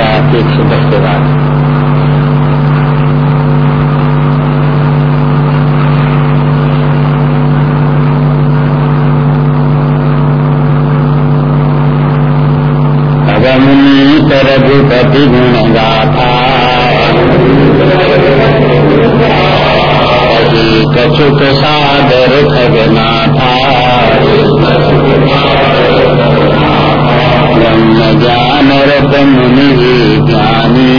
संख्या एक सौ दस के बाद रघुपति गुण गाथा कछुक सादर खगनाथा। ब्रह्म ज्ञान ज्ञानी।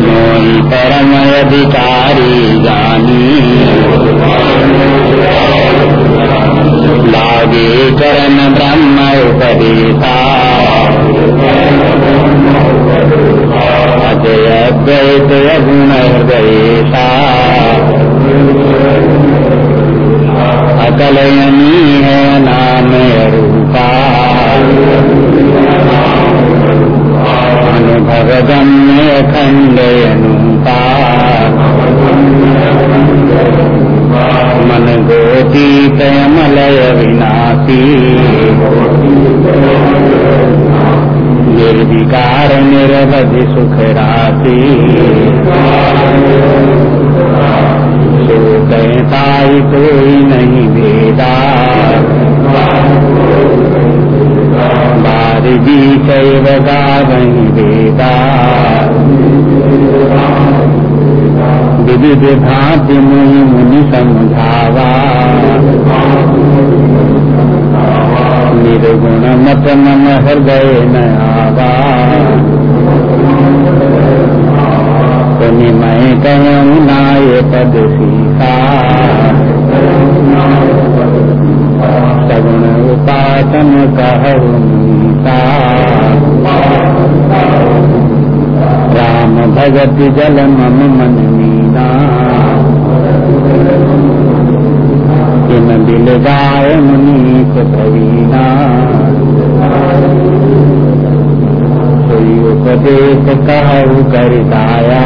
मोहि परम अधिकारी जानी लागे चरण ब्रह्म उपदेता। अजय अद्वैत गुण हृदयता। अकलयनी है नाम अरूपा अनुभव गम्य खंड मन गोती तयमलय विनाशी निर्विकार निरवधि सुख राशि कहताई कोई नहीं भेदा बारिदी शैव वही वेदा विविध मुनि मुनि समझावा। निर्गुण मत मन हृदय नयावा। मैं कहूँ नाय पद सीता। सगुण उपासन कहता राम भगत जल मम मन मीना इन दिल गाय मुनीत प्रवीणा कोई उपदेश कहु करताया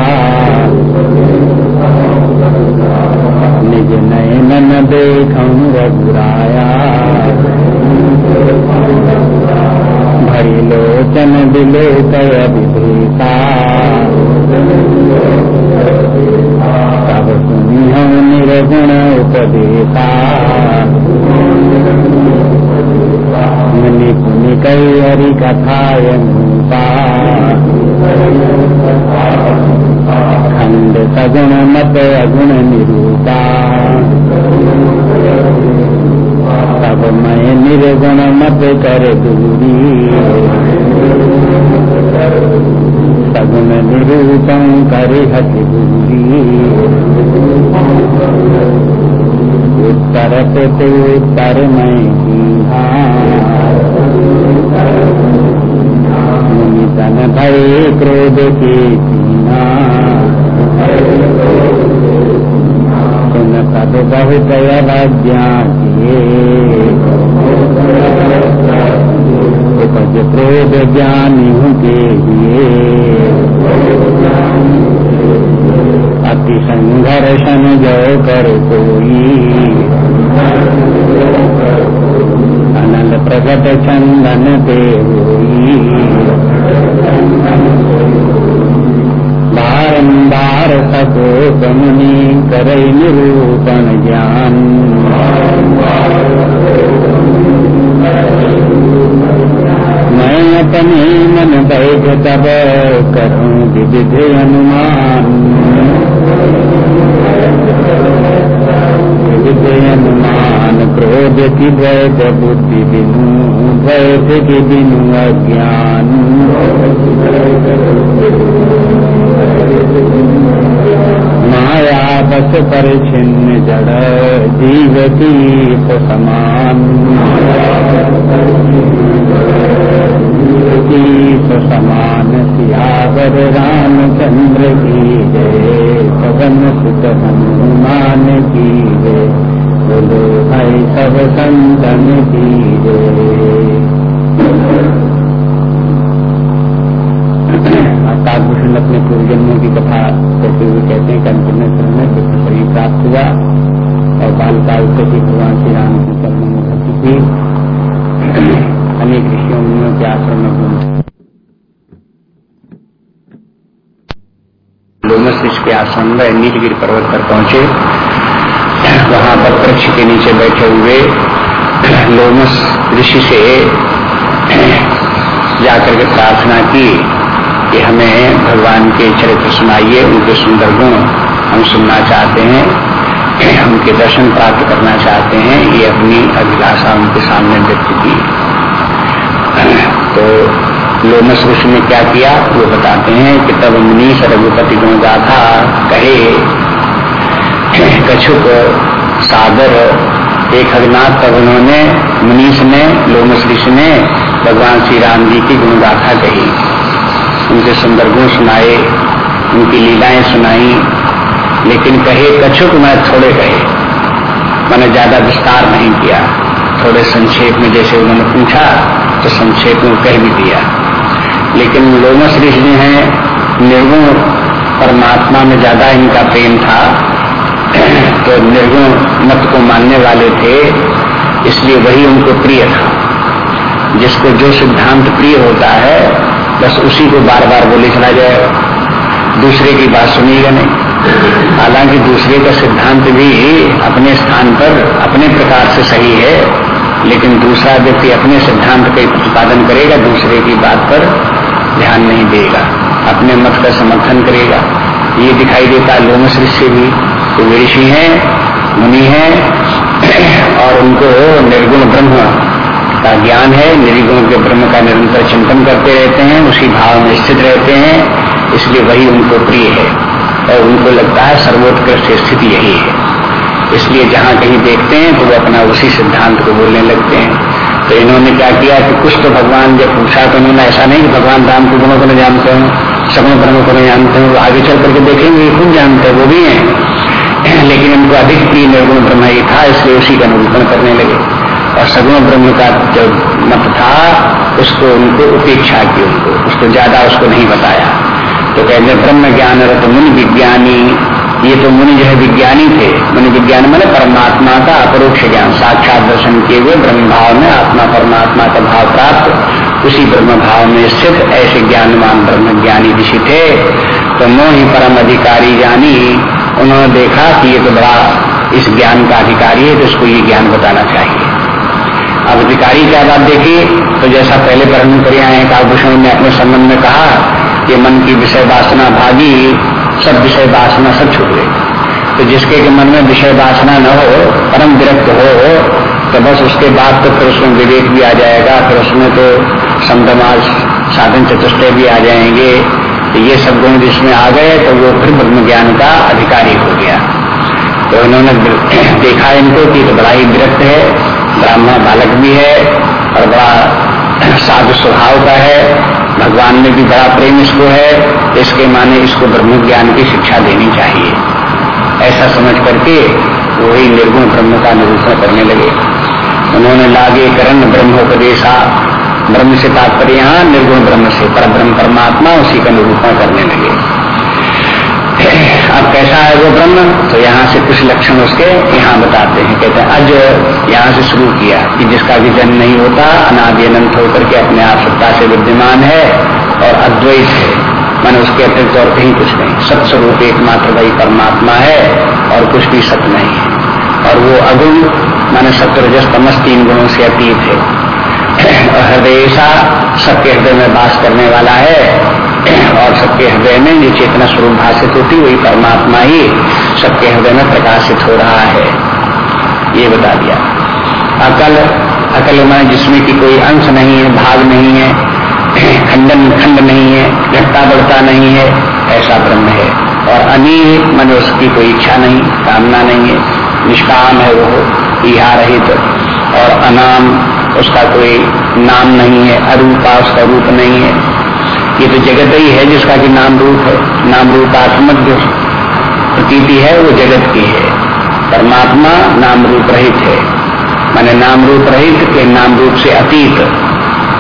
निज नयन देखूँ रघुराया। भरी लोचन दिलो कय तब सुनी निर्गुण उपदेता। मुनि पुनि कई हरि कथायन खंड सगुण मत अगुण निरूपा। तब मैं निर्गुण मत कर दूरी सगुण निरूपम कर हति दूरी उत्तर पे तो उत्तर मैं तन भय क्रोध के सीना सुन पद बहुत अवज्ञा किए उपज क्रोध ज्ञानी के लिए अति संघर्षण जो कर कोई अनल प्रकट चंदन ते हुई। बारंबार सको गमनी करई निरूपण ज्ञान मैं अपने मन बैठ तब करूँ विविध अनुमान विविध अनुमान क्रोध की द्वैत बुद्धि बिनु द्वैत की बिनु अज्ञान माया बस पर छिन्न जड़ जीव दीप समान की समान सियावर रामचंद्र की जय। सदन सुत हनुमान की जय। बोलो भाई सब संतन की जय। कालभूषण अपने पूर्वजन्मों की कथा करते हुए कहते हैं कि में श्रम में विष्णु शरीर प्राप्त हुआ और बाल काल से भी भगवान श्री राम की चरण में भक्ति थी अनेक ऋषियों मुनियों के आश्रम में घूम। लोमस ऋषि के आश्रम में नीलगिरी पर्वत पर पहुँचे। वहाँ पर वृक्ष के नीचे बैठे हुए लोमस ऋषि से जाकर के प्रार्थना की कि हमें भगवान के चरित्र सुनाइए, उनके सुंदर गुण हम सुनना चाहते हैं उनके दर्शन प्राप्त करना चाहते हैं। ये अपनी अभिलाषा उनके सामने व्यक्त की। तो लोमस ऋषि ने क्या किया? वो बताते हैं कि तब मुनीष रघुपति गुण गाथा कहे, कछुक, सागर एक हरनाथ तब उन्होंने मनीष ने लोमस ऋषि ने भगवान श्री राम जी की गुणगाथा कही। उनके सुंदर गुण सुनाए, उनकी लीलाएँ सुनाई, लेकिन कहे, कछुक, मैं थोड़े कहे। मैंने ज़्यादा विस्तार नहीं किया। थोड़े संक्षेप में जैसे उन्होंने पूछा तो संक्षेप में कह भी दिया। लेकिन लोमस ऋषि है निर्गुण परमात्मा में ज़्यादा इनका प्रेम था तो निर्गुण मत को मानने वाले थे, इसलिए वही उनको प्रिय था। जिसको जो सिद्धांत प्रिय होता है, बस उसी को बार बार बोले चला जाएगा दूसरे की बात सुनिएगा नहीं। हालाँकि दूसरे का सिद्धांत भी अपने स्थान पर, अपने प्रकार से सही है। लेकिन दूसरा व्यक्ति अपने सिद्धांत का प्रतिपादन करेगा, दूसरे की बात पर ध्यान नहीं देगा। अपने मत का समर्थन करेगा। ये दिखाई देता है लोमस ऋषि भी। तो वे ऋषि हैं, मुनि हैं, और उनको निर्गुण ब्रह्म का ज्ञान है। निर्गुण के ब्रह्म का निरंतर चिंतन करते रहते हैं, उसी भाव में स्थित रहते हैं, इसलिए वही उनको प्रिय है। और उनको लगता है सर्वोत्कृष्ट स्थिति यही है। इसलिए जहाँ कहीं देखते हैं तो वो अपना उसी सिद्धांत को बोलने लगते हैं। तो इन्होंने क्या किया कि कुछ तो भगवान जब पूछा तो उन्होंने ऐसा नहीं कि भगवान राम के गुणों को नहीं जानते हैं, सगुण ब्रह्म को नहीं जानते हैं आगे चल करके देखेंगे खुद जानते हैं, वो भी हैं। लेकिन इनको अधिक प्रिय निर्गुण ब्रह्म ही था, इसलिए उसी का निरूपण करने लगे। और सगुण ब्रह्म का जो मत था, उसको उनको उपेक्षा की उनको, उसको ज़्यादा उसको नहीं बताया। तो कहते ब्रह्म ज्ञान रथ मुनि विज्ञानी ये तो मुनि जो है विज्ञानी थे। मुनि विज्ञान मैंने परमात्मा का अपरोक्ष ज्ञान। साक्षात दर्शन किए हुए ब्रह्म भाव में आत्मा परमात्मा का भाव प्राप्त। उसी ब्रह्म भाव में स्थित ऐसे ज्ञानवान ब्रह्म ज्ञानी ऋषि थे। तो मोही परम अधिकारी जानी, उन्होंने देखा कि ये तो बड़ा इस ज्ञान का अधिकारी है तो इसको ये ज्ञान बताना चाहिए। अब अधिकारी क्या बात देखी तो जैसा पहले कर, आए कालभूषण ने अपने संबंध में कहा कि मन की विषय वासना भागी सब विषय वासना सब छूट गई। तो जिसके के मन में विषय वासना न हो, परम विरक्त हो तो बस उसके बाद तो फिर उसमें विवेक भी आ जाएगा, फिर उसमें तो समदमाल साधन चतुष्टय भी आ जाएँगे। तो ये सब गुण जिसमें आ गए तो वो फिर ब्रह्म ज्ञान का अधिकारी हो गया। तो इन्होंने देखा इनको कि तो बड़ा ही विरक्त है, ब्राह्मण बालक भी है, और बड़ा साधु स्वभाव का है। भगवान में भी बड़ा प्रेम इसको है। इसके माने इसको ब्रह्म ज्ञान की शिक्षा देनी चाहिए। ऐसा समझ करके वही निर्गुण ब्रह्म का निरूपण करने लगे। उन्होंने लागे करण ब्रह्मोपदेशा, ब्रह्म से तात्पर्य यहाँ निर्गुण ब्रह्म से पर ब्रह्म परमात्मा उसी का निरूपण करने लगे। अब कैसा है वो ब्रह्म? तो यहाँ से कुछ लक्षण उसके यहाँ बताते हैं। कहते हैं, अज यहाँ से शुरू किया कि जिसका भी जन्म नहीं होता, अनादि अनंत होकर के अपने आप सत्ता से विद्यमान है और अद्वैत है। मैंने उसके अतिरिक्त और कहीं कुछ नहीं। सत्स्वरूप एकमात्र वही परमात्मा है और कुछ भी सत्य नहीं है। और वो अगुण, मैंने सत्य रजस तमस तीन गुणों से अतीत है। हृदय सबके हृदय में वास करने वाला है और सबके हृदय में जो चेतना स्वरूप भाषित होती वही परमात्मा ही सबके हृदय में प्रकाशित हो रहा है। ये बता दिया। अकल अकल में जिसमें की कोई अंश नहीं है, भाग नहीं है खंडन खंड नहीं है घटता बढ़ता नहीं है ऐसा ब्रह्म है। और अनिल मन उसकी कोई इच्छा नहीं कामना नहीं है। निष्काम है वो इहा रहित। तो, और अनाम उसका कोई नाम नहीं है अरूपा उसका रूप नहीं है। ये तो जगत ही है जिसका कि नाम रूप है। नाम रूपात्मक जो प्रतीति है वो जगत की है। परमात्मा नाम रूप रहित है। माने नाम रूप रहित के नाम रूप से अतीत।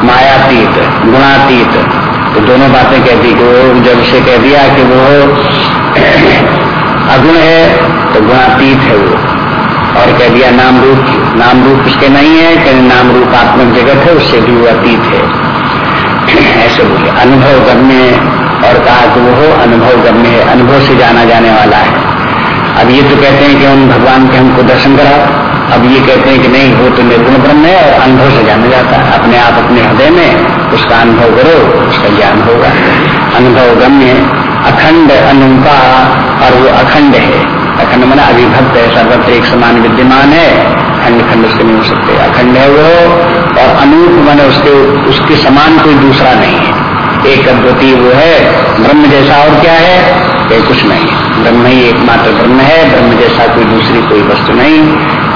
मायातीत, गुणातीत। तो दोनों बातें कहती कि वो जब उसे कह दिया कि वो अगुण है तो गुणातीत है वो। और कह दिया नाम रूप नाम रूप उसके नहीं है, कहीं नाम रूप आत्मक जगत है, उससे भी वो अतीत है। ऐसे बोले, अनुभव गम्य और कहा कि वो अनुभव गम्य है, अनुभव से जाना जाने वाला है। अब ये तो कहते हैं कि उन भगवान के हमको दर्शन कराओ। अब ये कहते हैं कि नहीं, वो तो निर्गुण ब्रह्म है और अनुभव से जाना जाता है। अपने आप अपने हृदय में उसका अनुभव करो, उसका ज्ञान होगा। अनुभव गम्य अखंड अनुपा और वो अखंड है। अखंड मना अभिभक्त है, सर्वत्र एक समान विद्यमान है। खंड खंड उसके नहीं हो सकते। अखंड है वो और अनूप मन उसके उसके समान कोई दूसरा नहीं है। एक अद्वितीय वो है, ब्रह्म जैसा और क्या है? ये कुछ नहीं। ब्रह्म ही एकमात्र ब्रह्म है, ब्रह्म जैसा कोई दूसरी कोई वस्तु नहीं।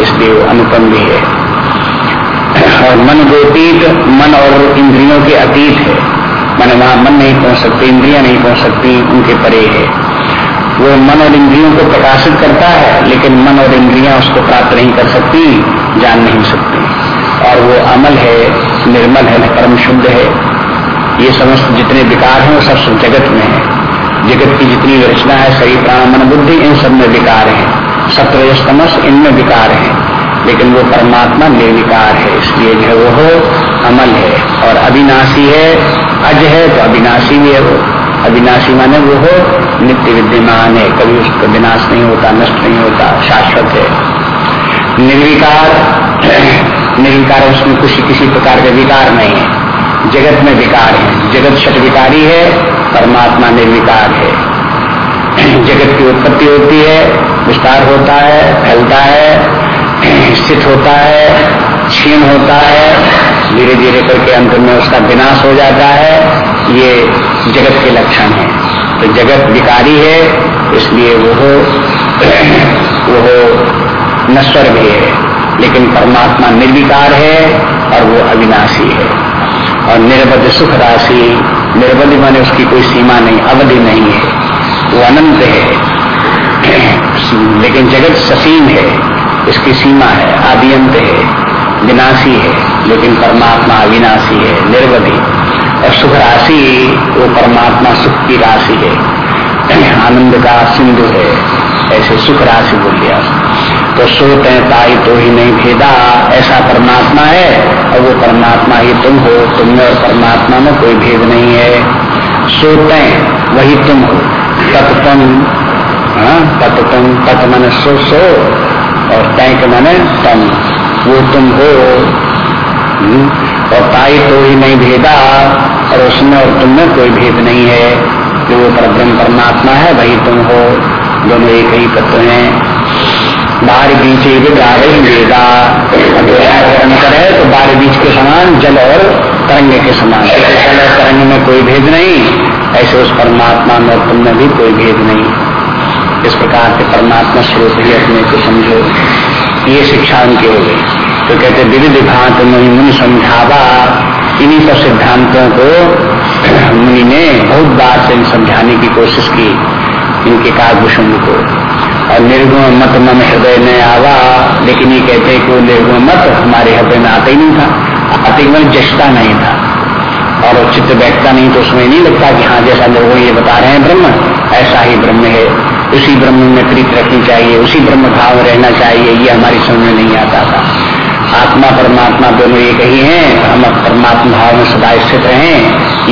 इसलिए वो अनुपम भी है। और मन गोतीत मन और इंद्रियों के अतीत है। मन वहाँ मन नहीं पहुँच सकती, इंद्रिया नहीं पहुँच सकती, उनके परे है। वो मन और इंद्रियों को प्रकाशित करता है, लेकिन मन और इंद्रियाँ उसको प्राप्त नहीं कर सकती, जान नहीं सकती। और वो अमल है, निर्मल है, परम शुद्ध है। ये समस्त जितने विकार हैं, वो सब जगत में है। जगत की जितनी रचना है, शरीर, प्राण, मन, बुद्धि, इन सब में विकार है। सत्रमस इनमें विकार है, लेकिन वो परमात्मा निर्विकार है, इसलिए जो है वो अमल है और अविनाशी है, अज है तो अविनाशी भी है वो। अविनाशी माने वो हो नित्य विद्यमान है, कभी उसका विनाश नहीं होता, नष्ट नहीं होता, शाश्वत है। निर्विकार निर्विकार उसमें कुछ किसी प्रकार के विकार नहीं है। जगत में विकार है, जगत छठ है, परमात्मा निर्विकार है। जगत की उत्पत्ति होती है, विस्तार होता है, फैलता है, स्थित होता है, क्षीण होता है धीरे धीरे करके अंत में उसका विनाश हो जाता है। ये जगत के लक्षण है। तो जगत विकारी है, इसलिए वो वो नश्वर भी है, लेकिन परमात्मा निर्विकार है और वो अविनाशी है। और निर्बध सुख राशि, निर्बद्ध माने उसकी कोई सीमा नहीं, अवधि नहीं है। वो अनंत है। लेकिन जगत ससीम है। इसकी सीमा है। आदियंत है। विनाशी है। लेकिन परमात्मा अविनाशी है। निर्वधि। और सुख राशि वो परमात्मा सुख की राशि है। आनंद का सिंधु है। ऐसे सुख राशि बोल दिया। तो सोते ताई तो ही नहीं भेदा। ऐसा परमात्मा है। और वो परमात्मा ही तुम हो। तुम में और परमात्मा में कोई भेद नहीं है। सोते, वही तुम हो। तत्तम हाँ, तत्तम तत् मन सो सो और तैक मन तम वो तुम हो। हम्म, और ताई तो ही नहीं भेदा और उसमें और तुम में कोई भेद नहीं है। जो वो पर ब्रह्म परमात्मा है वही तुम हो। दोनों एक ही तत्व हैं। बाहर बीच ही वेदा अंतर है तो बाहर बीच के समान जल और तरंग के समान। जल और तरंग में कोई भेद नहीं। ऐसे उस परमात्मा में तुम में भी कोई भेद नहीं। इस प्रकार के परमात्मा स्वरूप ही अपने को समझो। ये शिक्षा उनकी हो गई। तो कहते विविध भांत मुनि मुनि समझावा। इन्हीं सब सिद्धांतों को मुनि ने बहुत बार से समझाने की कोशिश की, इनके कागभूषण को। और निर्गुण मत मन हृदय में आवा। लेकिन ये कहते हैं कि वो निर्गुण मत हमारे हृदय में आता ही नहीं था। आते ही जशता नहीं था। और चित्त बैठता नहीं तो उसमें नहीं लगता कि हाँ जैसा लोग ये बता रहे हैं ब्रह्म, ऐसा ही ब्रह्म है। उसी ब्रह्म में प्रीत रखनी चाहिए, उसी ब्रह्म भाव रहना चाहिए, ये हमारी समझ में नहीं आता था। आत्मा, परमात्मा दोनों एक ही हैं, हम परमात्मा भाव में सदा स्थित रहे।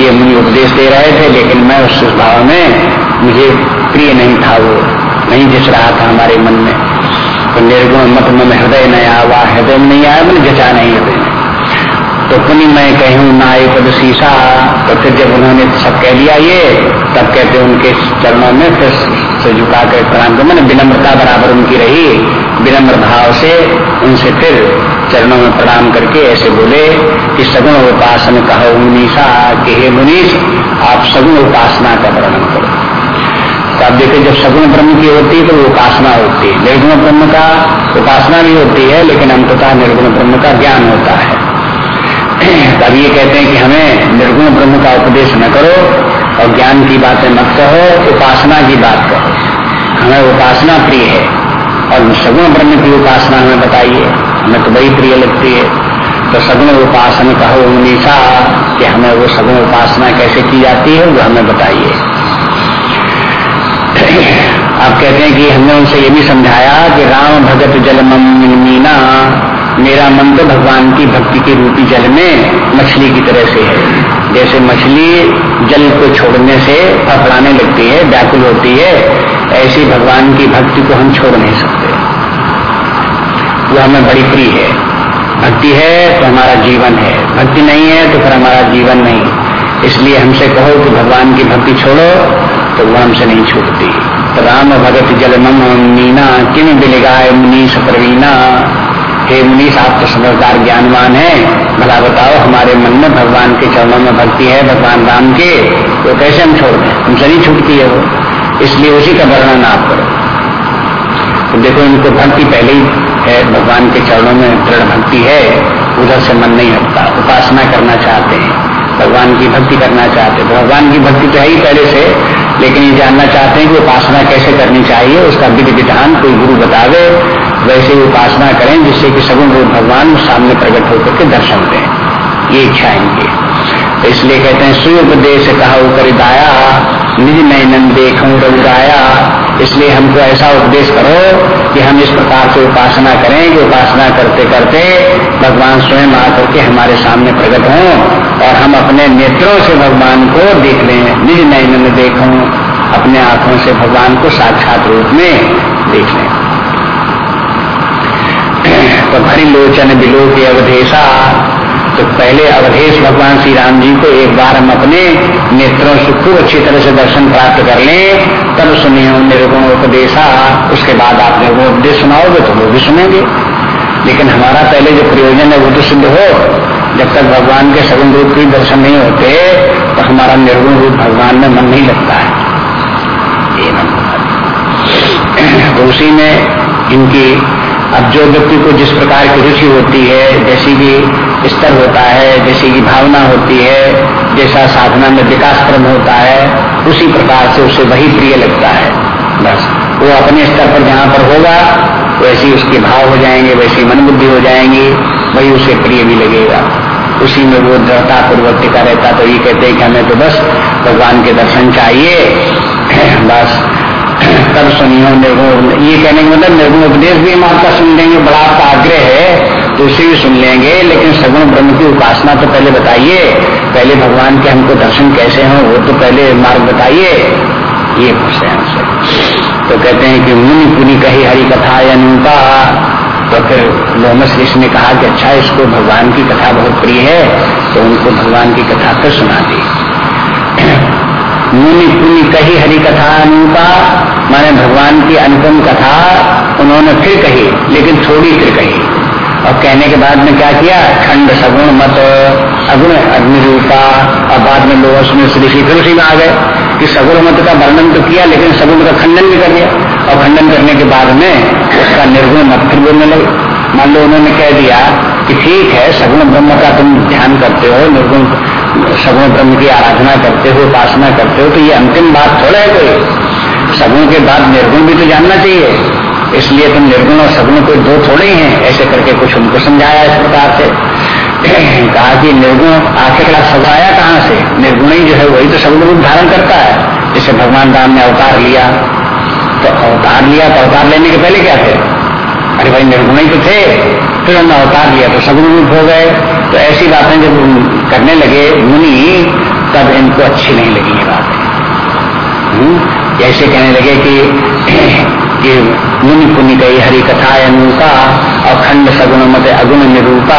ये मुझे उपदेश दे रहे थे, लेकिन मैं उस भाव में मुझे प्रिय नहीं था वो, नहीं जिस रहा था हमारे मन में। तो निर्गुण मत मन, हृदय नहीं आवा हृदय में नहीं आया, मैंने जचा नहीं हृदय तो पुण्य मैं कहूँ ना एक पद शीशा तो फिर जब उन्होंने सब कह लिया ये, तब कहते उनके चरणों में फिर से झुका कर प्रणाम कर मैंने विनम्रता बराबर उनकी रही। विनम्र भाव से उनसे फिर चरणों में प्रणाम करके ऐसे बोले कि सगुण उपासन कहो मुनीषा कि हे मुनीष आप सगुण उपासना का वर्णन करो। तो आप देखिए, जब सगुण ब्रह्म की होती है तो उपासना होती है। निर्गुण ब्रह्म का उपासना भी होती है, लेकिन अंततः निर्गुण ब्रह्म का ज्ञान होता है। तब ये कहते हैं कि हमें निर्गुण ब्रह्म का उपदेश न करो और ज्ञान की बातें मत कहो, उपासना की बात कहो। हमें उपासना प्रिय है। और सगुण ब्रह्म की उपासना हमें बताइए। हमें तो बड़ी प्रिय लगती है। तो सगुण उपासना कहो मनीषा कि हमें वो सगुण उपासना कैसे की जाती है, वो हमें बताइए। आप कहते हैं कि हमने उनसे ये भी समझाया कि राम भगत जल मीना मेरा मन तो भगवान की भक्ति के रूपी जल में मछली की तरह से है। जैसे मछली जल को छोड़ने से फफड़ाने लगती है, व्याकुल होती है, ऐसी भगवान की भक्ति को हम छोड़ नहीं सकते। वो हमें बड़ी प्रिय है। भक्ति है तो हमारा जीवन है। भक्ति नहीं है तो फिर हमारा जीवन नहीं। इसलिए हमसे कहो कि भगवान की भक्ति छोड़ो तो वो हमसे नहीं छूटती। राम भगत जल मम मीना किन बिलगाय मुनीष प्रवीणा। हे मुनीष आप तो समझदार, ज्ञानवान है। भला बताओ, हमारे मन में भगवान के चरणों में भक्ति है, भगवान राम के? तो कैसे हम छोड़ हमसे नहीं छूटती है वो। इसलिए उसी का वर्णन आप करो। तो देखो, इनको भक्ति पहले ही है, भगवान के चरणों में दृढ़ भक्ति है। उधर से मन नहीं हटता, उपासना करना चाहते हैं। भगवान की भक्ति करना चाहते हैं। तो भगवान की भक्ति तो है ही पहले से, लेकिन ये जानना चाहते हैं कि उपासना कैसे करनी चाहिए, उसका विधि विधान कोई गुरु बतावे। वैसे उपासना करें जिससे कि सगुण रूप भगवान सामने प्रकट होकर के दर्शन दें। ये इच्छा इनकी। तो इसलिए कहते हैं सुय उपदेश कहा कर दाया, निज नयनन देखूँ रउराया इसलिए हमको ऐसा उपदेश करो कि हम इस प्रकार से उपासना करें कि उपासना करते करते भगवान स्वयं आकर के हमारे सामने प्रकट हों और हम अपने नेत्रों से भगवान को देख लें, निज नयन देखूँ, अपने आँखों से भगवान को साक्षात रूप में देख लें। तो भरी लोचन बिलो के अवधेशा तो पहले अवधेश भगवान श्री राम जी को एक बार हम अपने नेत्रों से खूब अच्छी तरह से दर्शन प्राप्त कर लें, तब सुनिए निर्गुण उपदेशा उसके बाद आप निर्गुण उपदेश सुनाओगे तो वो भी सुनेंगे। लेकिन हमारा पहले जो प्रयोजन है वो तो सिद्ध हो। जब तक भगवान के सगुण रूप के दर्शन नहीं होते तो हमारा निर्गुण रूप भगवान में मन नहीं लगता है। तो उसी में इनकी अब जो व्यक्ति को जिस प्रकार की रुचि होती है, जैसी भी स्तर होता है, जैसी की भावना होती है, जैसा साधना में विकास क्रम होता है, उसी प्रकार से उसे वही प्रिय लगता है। बस, वो अपने स्तर पर जहाँ पर होगा, वैसे उसके भाव हो जाएँगे, वैसी मन बुद्धि हो जाएँगी, वही उसे प्रिय भी लगेगा। उसी में वो दृढ़ता पूर्वक टिका रहता तो ये कहते हैं कि हमें तो बस भगवान के दर्शन चाहिए। बस तब सुनियो निर्गुण। ये कहने का मतलब निर्गुण उपदेश भी हम आपका सुन लेंगे, बड़ा आपका आग्रह है तो उसे भी सुन लेंगे, लेकिन सगुण ब्रह्म की उपासना तो पहले बताइए। पहले भगवान के हमको दर्शन कैसे हो, वो तो पहले मार्ग बताइए। ये पूछते हैं हमसे तो कहते हैं कि मुनि पुनि कही हरी कथा अनुपा तो फिर मोहम्मद ऋषि ने कहा कि अच्छा इसको भगवान की कथा बहुत प्रिय है तो उनको भगवान की कथा फिर सुना दी। मुनि पुनि कही हरि कथा अनुपा माने भगवान की अनुपम कथा उन्होंने फिर कही, लेकिन थोड़ी फिर कही। और कहने के बाद में क्या किया? खंड सगुण मत, अगुण अग्नि रूपा और बाद में लोग उसमें श्री फिर उसी में आ गए कि सगुण मत का वर्णन तो किया, लेकिन सगुण का खंडन भी कर दिया। और खंडन करने के बाद में उसका निर्गुण मत फिर बोलने लगे। मान लो उन्होंने कह दिया कि ठीक है, सगुण ब्रह्म का तुम ध्यान करते हो, निर्गुण सगुण ब्रह्म की आराधना करते हो, उपासना करते हो तो ये अंतिम बात थोड़ा है कोई। सगुण के बाद निर्गुण भी तो जानना चाहिए। इसलिए तुम निर्गुण और सगुण कोई दो थोड़े ही हैं। ऐसे करके कुछ उनको समझाया इस प्रकार से। कहा कि निर्गुण आखिरकार सब आया कहाँ से? निर्गुण ही जो है वही तो सगुण रूप धारण करता है। जैसे भगवान राम ने अवतार लिया। तो अवतार लिया तो अवतार लेने के पहले क्या थे? अरे भाई निर्गुण ही तो थे। फिर हमने अवतार लिया तो सगुण रूप हो गए। तो ऐसी बातें जब करने लगे मुनि, तब इनको अच्छी नहीं लगी ये बातें। जैसे हम्म? कहने लगे कि कि मुनि पुनि गई हरि कथा अनुका और खंड सगुण मत, अगुण निरूपा,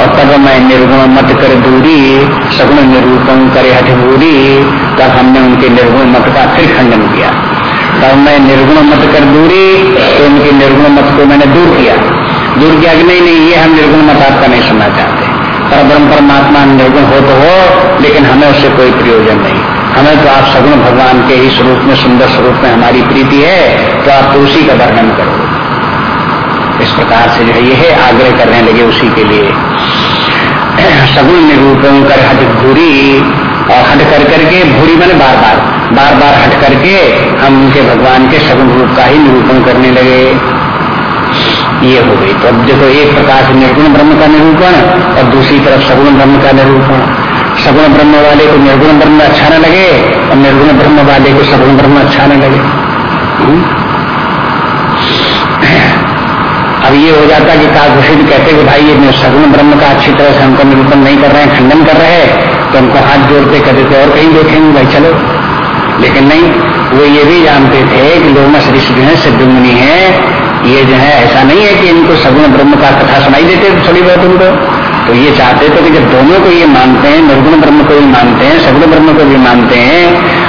और तब मैं निर्गुण मत कर दूरी, सगुण निरूपण करे हठबूरी तब हमने उनके निर्गुण मत का फिर खंडन किया। तब मैं निर्गुण मत कर दूरी तो उनके निर्गुण मत को मैंने दूर किया। दूर किया कि नहीं नहीं, ये हम निर्गुण मत आपका नहीं सुनना चाहते। पर ब्रह्म परमात्मा निर्गुण हो तो हो, लेकिन हमें उससे कोई प्रयोजन नहीं। हमें तो आप सगुण भगवान के ही स्वरूप में, सुंदर स्वरूप में हमारी प्रीति है तो आप तो उसी का वर्णन करो। इस प्रकार से जो है, यह आग्रह करने लगे उसी के लिए। सगुण निरूपण कर हट भूरी और हट कर करके भूरी मैंने बार बार बार बार हट करके हम उनके भगवान के सगुण रूप का ही निरूपण करने लगे। ये हो गई। तो अब देखो, एक प्रकार से निर्गुण ब्रह्म का निरूपण और दूसरी तरफ़ सगुण ब्रह्म का निरूपण। सगुण ब्रह्म वाले को निर्गुण ब्रह्म अच्छा न लगे और निर्गुण ब्रह्म वाले को सगुण ब्रह्म अच्छा न लगे। हम्म? अब ये हो जाता कि काकभूषित कहते कि भाई, ये सगुण ब्रह्म का अच्छी तरह से हमको निरूपण नहीं कर रहे हैं, खंडन कर रहे हैं तो हमको हाथ जोड़ते कहते थे, और कहीं देखेंगे भाई, चलो। लेकिन नहीं, वो ये भी जानते थे कि लोमस ऋषि जो है है ये जो है, ऐसा नहीं है कि इनको सगुण ब्रह्म का कथा सुनाई देते थोड़ी बहुत उनको। तो ये चाहते थे कि जब दोनों को ये मानते हैं, निर्गुण ब्रह्म को भी मानते हैं, सगुण ब्रह्म को भी मानते हैं,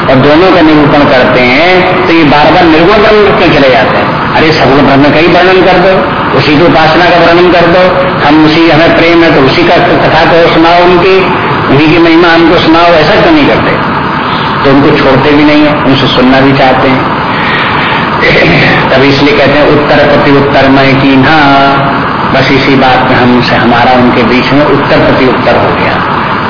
और दोनों का निरूपण करते हैं तो ये बार बार निर्गुण ब्रह्म क्यों चले जाते हैं। अरे, सगुण ब्रह्म का ही वर्णन कर दो, उसी की उपासना का वर्णन कर दो, हम उसी, हमें प्रेम है तो उसी का कथा को सुनाओ उनकी, उन्हीं की महिमा हमको सुनाओ, ऐसा क्यों नहीं करते। तो उनको छोड़ते भी नहीं है, उनसे सुनना भी चाहते हैं। तभी इसलिए कहते हैं, उत्तर प्रति उत्तर में की ना। बस इसी बात में हमसे हमारा उनके बीच में उत्तर प्रति उत्तर हो गया।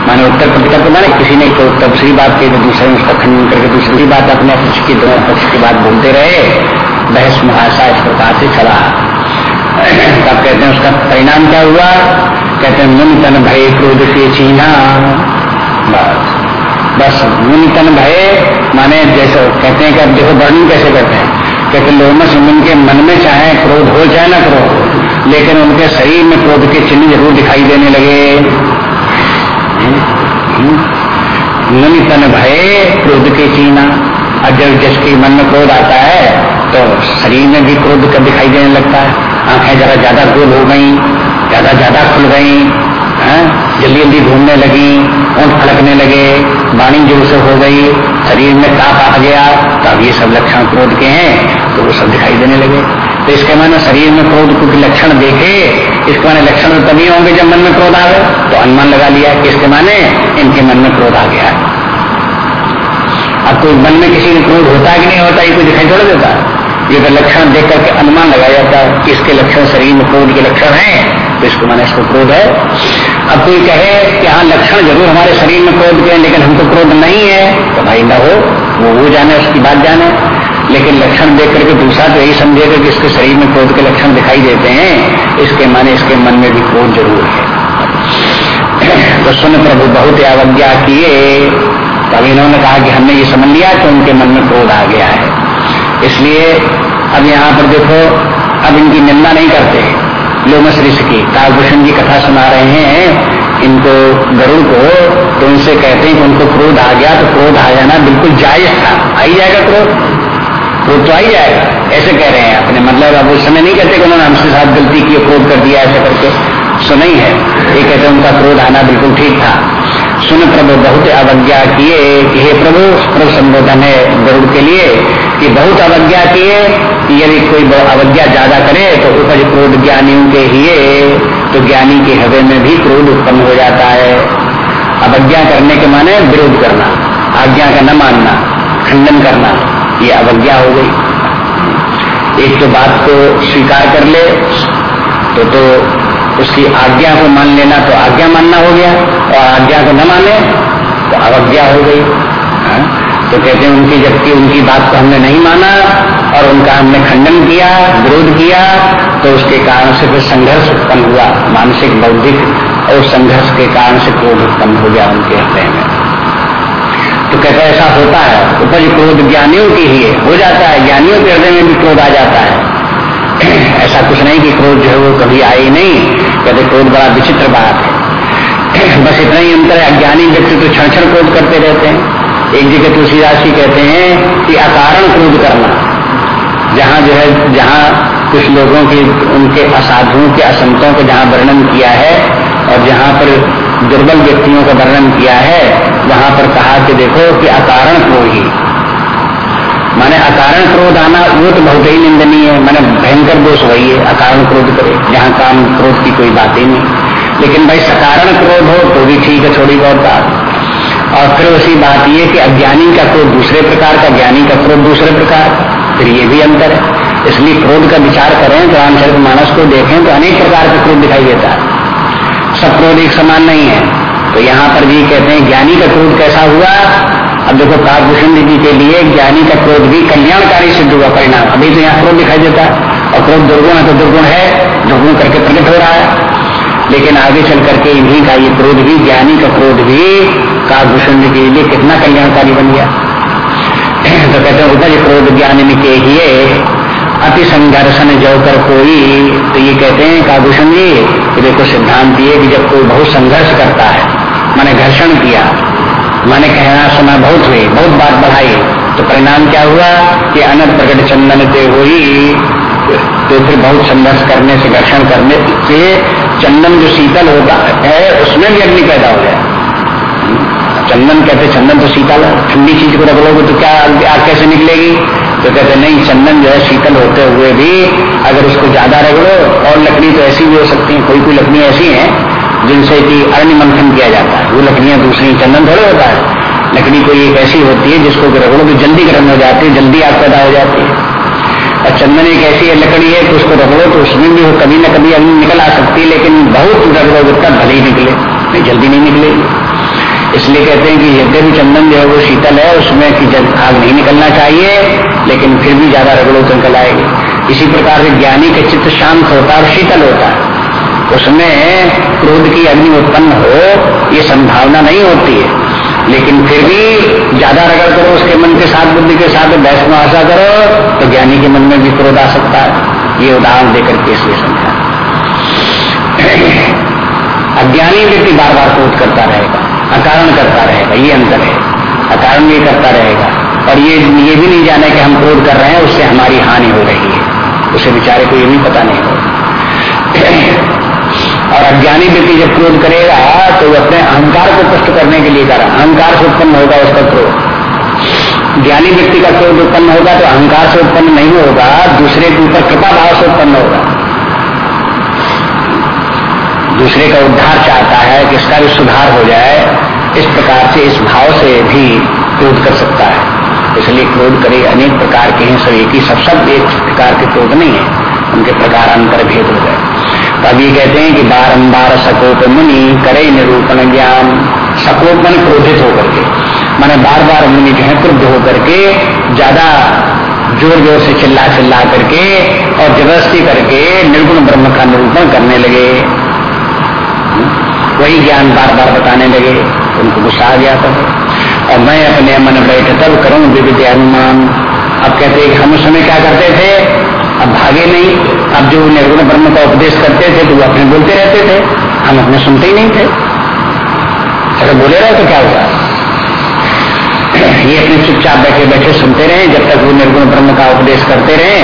माने उत्तर प्रति उत्तर माने किसी ने तो उत्तर दूसरी बात की तो दूसरे ने उसका खंडन करके दूसरी बात अपने पक्ष की दोनों पक्ष की बात बोलते रहे। बहस मुहासा इस प्रकार से चला। तब कहते हैं, उसका परिणाम क्या हुआ? कहते हैं मुन तन भय क्रोध से चीना बस। बस मुन तन भय माने जैसे कहते हैं कि अब देखो वर्णन कैसे करते हैं। कहते लोमस मुन के मन में चाहे क्रोध हो चाहे ना क्रोध, लेकिन उनके शरीर में क्रोध के चिन्ह ज़रूर दिखाई देने लगे। मुनि तन भय क्रोध के चीना और जब जिसके मन में क्रोध आता है तो शरीर में भी क्रोध का दिखाई देने लगता है? आँखें जरा ज़्यादा गोल हो गई, ज़्यादा ज़्यादा खुल गई जल्दी जल्दी घूमने लगी ऊँट फलकने लगे, बाणी ज़ोर से हो गई शरीर में ताप आ गया तब ये सब लक्षण क्रोध के हैं तो वो सब दिखाई देने लगे। तो इसके माने शरीर में क्रोध के लक्षण देखे, इसके माने लक्षण तो तभी होंगे जब मन में क्रोध आवे। तो अनुमान लगा लिया कि इसके माने इनके मन में क्रोध आ गया। अब कोई मन में किसी में क्रोध होता है कि नहीं होता, ये कोई दिखाई छोड़ देता? ये तो लक्षण देख करके अनुमान लगाया जाता है कि इसके लक्षण शरीर में क्रोध के लक्षण है तो इसको माने इसको क्रोध है। अब कोई कहे कि हाँ लक्षण ज़रूर हमारे शरीर में क्रोध के लेकिन हमको क्रोध नहीं है तो भाई न हो, वो वो जाने, उसकी बात जाने। लेकिन लक्षण देख करके दूसरा तो यही समझेगा कि इसके शरीर में क्रोध के लक्षण दिखाई देते हैं, इसके माने, इसके मन में भी क्रोध ज़रूर है। तो सुन प्रभु, बहुत अवज्ञा किए। तब इन्होंने कहा कि हमने ये समझ लिया कि उनके मन में क्रोध आ गया है। इसलिए अब यहाँ पर देखो, अब इनकी निंदा नहीं करते। लोमस ऋषि की कालभूषण की कथा सुना रहे हैं। इनको गरुड़ को तो उनसे कहते हैं कि उनको क्रोध आ गया तो क्रोध आ जाना बिल्कुल जायज़ था। आई जाएगा क्रोध? क्रोध तो आई जाएगा। ऐसे कह रहे हैं अपने। मतलब अब उस समय नहीं कहते कि उन्होंने हमसे साथ गलती की क्रोध कर दिया ऐसा करके। सुनाई है ये कहते उनका क्रोध आना बिल्कुल ठीक था। सुन प्रभु, बहुत अवज्ञा किए कि हे प्रभु प्रभु संबोधन है गरुड़ के लिए कि बहुत अवज्ञा किए कि यदि कोई अवज्ञा ज़्यादा करे तो उपज क्रोध ज्ञानियों के ही तो ज्ञानी के हृदय में भी क्रोध उत्पन्न हो जाता है। अवज्ञा करने के माने विरोध करना, आज्ञा का न मानना, खंडन करना, ये अवज्ञा हो गई। एक तो बात को स्वीकार कर ले तो तो उसकी आज्ञा को मान लेना तो आज्ञा मानना हो गया। और आज्ञा को न माने तो अवज्ञा हो गई। हा? तो कहते हैं, उनकी जबकि उनकी बात को हमने नहीं माना और उनका हमने खंडन किया, विरोध किया तो उसके कारण से फिर संघर्ष उत्पन्न हुआ, मानसिक, बौद्धिक, और संघर्ष के कारण से क्रोध उत्पन्न हो गया उनके हृदय में। तो कहते ऐसा होता है उपज क्रोध ज्ञानियों की ही हो जाता है, ज्ञानियों के हृदय में भी क्रोध आ जाता है। ऐसा कुछ नहीं कि क्रोध जो है वो कभी आए नहीं। कहते क्रोध बड़ा विचित्र बात है। बस इतना ही अंतर है, अज्ञानी व्यक्ति तो क्षण क्षण क्रोध करते रहते हैं। एक जगह तुलसीदास जी कहते हैं कि अकारण क्रोध करना। जहाँ जो है, जहाँ कुछ लोगों की, उनके असाधुओं के असंतों को जहाँ वर्णन किया है, और जहाँ पर दुर्बल व्यक्तियों का वर्णन किया है, वहाँ पर कहा कि देखो कि अकारण क्रोध ही। माने अकारण क्रोध आना, वो तो बहुत ही निंदनीय है। मैंने भयंकर दोष वही है, अकारण क्रोध करे। जहाँ काम क्रोध की कोई बात ही नहीं। लेकिन भाई सकारण क्रोध हो तो भी ठीक है, थोड़ी बहुत बात। और फिर उसी बात ये कि अज्ञानी का क्रोध दूसरे प्रकार का, ज्ञानी का क्रोध दूसरे प्रकार, फिर ये भी अंतर है। इसलिए क्रोध का विचार करें तो रामचरित मानस को देखें तो अनेक प्रकार का क्रोध दिखाई देता है। सब क्रोध एक समान नहीं है। तो यहाँ पर भी कहते हैं, ज्ञानी का क्रोध कैसा हुआ? अब देखो काकभूषण जी के लिए ज्ञानी का क्रोध भी कल्याणकारी सिद्ध हुआ परिणाम। अभी तो यहाँ क्रोध दिखाई देता है। और क्रोध दुर्गुण है तो दुर्गुण है दुर्गुण करके प्रकट हो रहा है। लेकिन आगे चल करके इन्हीं का ये क्रोध भी, ज्ञानी का क्रोध भी काभूषण के लिए कितना कल्याणकारी बन गया। तो कहते हैं, उधर क्रोध ज्ञान के ही अति संघर्षण कर कोई तो ये कहते हैं काभूषण जी, कि देखो सिद्धांत ये कि जब कोई बहुत संघर्ष करता है, मैंने घर्षण किया, मैंने कहना सुना बहुत हुई बहुत बात बढ़ाई तो परिणाम क्या हुआ कि अनंत प्रकट चंदन ते हुई तो फिर बहुत संघर्ष करने से, घर्षण करने से चंदन जो शीतल होता है, उसमें भी अग्नि पैदा हो जाए। चंदन कहते, चंदन तो शीतल है, ठंडी चीज़ को रख लोगे तो क्या आग कैसे निकलेगी? तो कहते, नहीं, चंदन जो है शीतल होते हुए भी अगर उसको ज़्यादा रख लो, और लकड़ी तो ऐसी भी हो सकती है कोई कोई लकड़ी ऐसी है, जिनसे कि अरण्य मंथन किया जाता है। वो लकड़ियाँ दूसरी, चंदन थोड़े होता है। लकड़ी कोई एक ऐसी होती है जिसको रगड़ो तो जल्दी गर्म हो जाती है, जल्दी आग पैदा हो जाती है। और चंदन एक ऐसी लकड़ी है कि उसको रगड़ो तो उसमें भी कभी न कभी अग्नि निकल आ सकती है, लेकिन बहुत रगड़ोगे तब भले ही निकले, नहीं, जल्दी नहीं निकलेगी इसलिए कहते हैं कि यद्य भी चंदन जो है वो शीतल है, उसमें कि आग नहीं निकलना चाहिए, लेकिन फिर भी ज़्यादा रगड़ो तो निकल आएगी। इसी प्रकार से ज्ञानी का चित्त शांत होता है और शीतल होता है। उसमें क्रोध की अग्नि उत्पन्न हो, ये संभावना नहीं होती है। लेकिन फिर भी ज़्यादा रगड़ करो, उसके मन के साथ, बुद्धि के साथ बहस आशा करो तो ज्ञानी के मन में भी क्रोध आ सकता है। ये उदाहरण देकर के इसलिए समझा। अज्ञानी व्यक्ति बार बार क्रोध करता रहेगा, अकारण करता रहेगा, ये अंतर है। अकारण भी करता रहेगा। और ये ये भी नहीं जाने कि हम क्रोध कर रहे हैं, उससे हमारी हानि हो रही है। उसे बेचारे को ये भी पता नहीं होगा। और अज्ञानी व्यक्ति जब क्रोध करेगा तो वो अपने अहंकार को पुष्ट करने के लिए करा अहंकार से उत्पन्न होगा उसका क्रोध। ज्ञानी व्यक्ति का क्रोध उत्पन्न होगा तो अहंकार से उत्पन्न नहीं होगा, दूसरे के ऊपर कृपा भाव से उत्पन्न होगा। दूसरे का उद्धार चाहता है कि इसका भी सुधार हो जाए, इस प्रकार से, इस भाव से भी क्रोध कर सकता है। इसलिए क्रोध करे अनेक प्रकार के हैं सब एक ही सब सब एक प्रकार के क्रोध नहीं है। उनके प्रकार अंतर भेद हो गए ये कहते हैं कि बारंबार सकोप मुनि करे निरूपण ज्ञान। सकोप मन क्रोधित होकर के। मैंने बार बार मुनि जो है क्रुद्ध होकर के, ज़्यादा ज़ोर ज़ोर से चिल्ला चिल्ला करके और ज़बरदस्ती करके निर्गुण ब्रह्म का निरूपण करने लगे। वही ज्ञान बार बार बताने लगे। उनको गुस्सा आ गया था। और मैं अपने मन बैठ तब करूँ विविध अनुमान। अब कहते हैं हम उस समय क्या करते थे? अब भागे नहीं। अब जो निर्गुण ब्रह्म का उपदेश करते थे तो वो अपने बोलते रहते थे। हम अपने सुनते ही नहीं थे। अगर बोले रहे तो क्या होगा? ये अपने चुपचाप बैठे बैठे सुनते रहे। जब तक वो निर्गुण ब्रह्म का उपदेश करते रहे,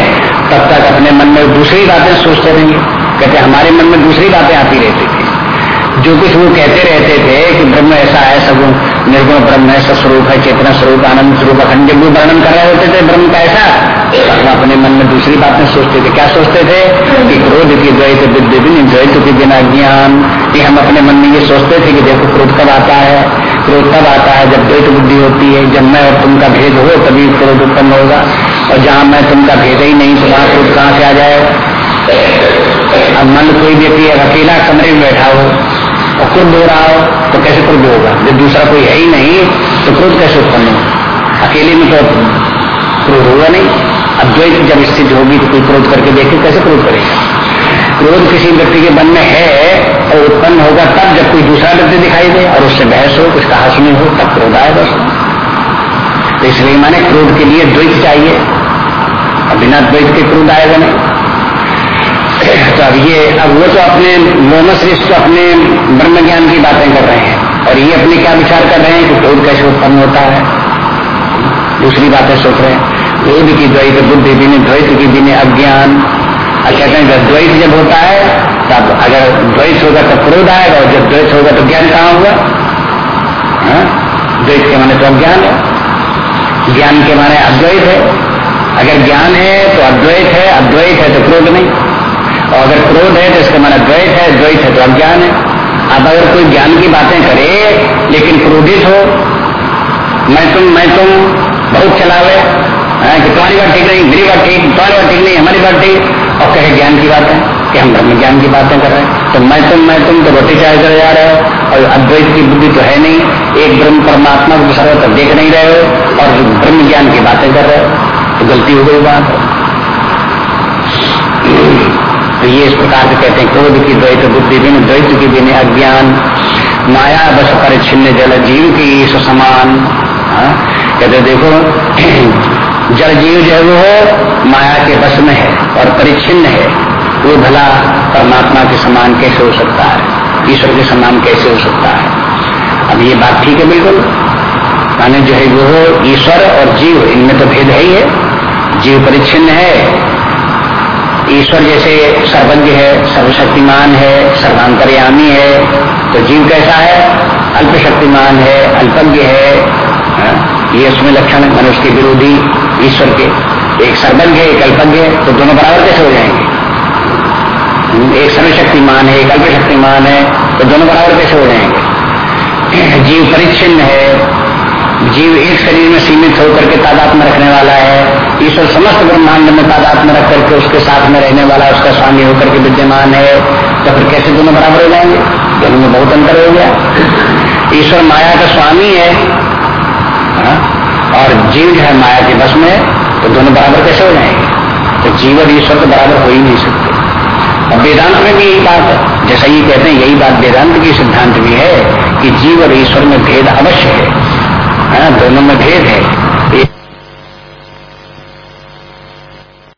तब तक अपने मन में दूसरी बातें सोचते रहेंगे। कहते, हमारे मन में दूसरी बातें आती रहती थी। जो कुछ वो कहते रहते थे कि ब्रह्म ऐसा है, सब निर्गुण ब्रह्म है स्वरूप है, चेतना स्वरूप, आनंद स्वरूप, अखंड जब वो वर्णन कर रहे होते थे ब्रह्म का ऐसा तो अपने मन में दूसरी बातें सोचते थे। क्या सोचते थे? कि क्रोध की द्वैत विद्युत द्वैत के बिना ज्ञान। कि हम अपने मन में ये सोचते थे कि देखो क्रोध कब आता है, क्रोध कब आता है? जब द्वैत बुद्धि होती है, जब मैं और तुम का भेद हो, तभी क्रोध उत्पन्न होगा। और जहाँ मैं तुम का भेद ही नहीं तो वहाँ क्रोध कहाँ से आ जाए? अब मन कोई व्यक्ति अकेला कमरे में बैठा हो और क्रोध हो रहा हो तो कैसे क्रोध होगा? जब दूसरा कोई है ही नहीं तो क्रोध कैसे उत्पन्न होगा? अकेले में तो क्रोध होगा नहीं। अब अद्वैत जब स्थिति होगी तो कोई क्रोध करके देखे, कैसे क्रोध करेगा? क्रोध किसी व्यक्ति के मन में है और उत्पन्न होगा तब जब कोई दूसरा व्यक्ति दिखाई दे और उससे बहस हो, कुछ कहा सुनी हो, तब क्रोध आएगा तो इसलिए माने क्रोध के लिए द्वैत चाहिए। और बिना द्वैत के क्रोध आएगा नहीं। तो अब ये, अब वो तो अपने मोनश्रेष्ठ तो अपने ब्रह्म ज्ञान की बातें कर रहे हैं। और ये अपने क्या विचार कर रहे हैं कि क्रोध कैसे उत्पन्न होता है? दूसरी बातें सोच रहे हैं। क्रोध की द्वैत बुद्धि बिने, द्वैत की बिने अज्ञान। और कहते हैं, जब द्वैत जब होता है, तब अगर द्वैत होगा तो क्रोध आएगा, और जब द्वैत होगा तो ज्ञान कहाँ होगा हाँ? द्वैत के माने तो अज्ञान है। ज्ञान के माने अद्वैत है। अगर ज्ञान है तो अद्वैत है अद्वैत है तो क्रोध नहीं। और अगर क्रोध है तो इसका मन द्वैत है द्वैत है तो अज्ञान है। अब अगर कोई ज्ञान की बातें करे, लेकिन क्रोधित हो, मैं तुम मैं तुम, बहुत चलावे कि तुम्हारी बात ठीक नहीं, मेरी बात ठीक, तुम्हारी बात ठीक नहीं, हमारी बात ठीक, और कहे ज्ञान की बातें कि हम ब्रह्म ज्ञान की बातें कर रहे हैं। तो मैं तुम मैं तुम तो रोटी चाय कर जा रहे हो, और अद्वैत की बुद्धि तो है नहीं, एक ब्रह्म परमात्मा को सर्वत्र देख नहीं रहे हो, और ब्रह्म ज्ञान की बातें कर रहे हो तो गलती हो गई बात। तो ये इस प्रकार से कहते हैं, क्रोध की द्वैत बुद्धि बिन द्वैत की बिन अज्ञान, माया बस परिच्छिन्न जल जीव की समान। हाँ? कहते देखो, जल जीव जो है वो माया के बस में है और परिच्छिन्न है। वो भला परमात्मा के समान कैसे हो सकता है? ईश्वर के समान कैसे हो सकता है? अब ये बात ठीक है बिल्कुल। माने जो है वो ईश्वर और जीव, इनमें तो भेद है ही है। जीव परिच्छिन्न है ईश्वर जैसे सर्वज्ञ है सर्वशक्तिमान है सर्वांतरयामी है तो जीव कैसा है? अल्प शक्तिमान है अल्पज्ञ है हाँ, ये उसमें लक्षण मनुष्य के विरोधी ईश्वर के। एक सर्वज्ञ है एक अल्पज्ञ है तो दोनों बराबर कैसे हो जाएँगे? एक सर्वशक्तिमान है एक अल्प शक्तिमान है तो दोनों बराबर कैसे हो जाएँगे? जीव परिच्छिन्न है जीव एक शरीर में सीमित होकर के तादाद में रखने वाला है। ईश्वर समस्त ब्रह्मांड में तादाद में रख करके उसके साथ में रहने वाला उसका स्वामी होकर के विद्यमान है। तो फिर कैसे दोनों बराबर हो जाएँगे? दोनों में बहुत अंतर हो गया। ईश्वर माया का स्वामी है। हा? और जीव जो है माया के बस में तो दोनों बराबर कैसे हो जाएँगे? तो जीव और ईश्वर तो बराबर हो ही नहीं सकते। और वेदांत में भी यही बात है। जैसा ये कहते हैं यही बात वेदांत की सिद्धांत भी है कि जीव और ईश्वर में भेद अवश्य है, है दोनों में भेद है।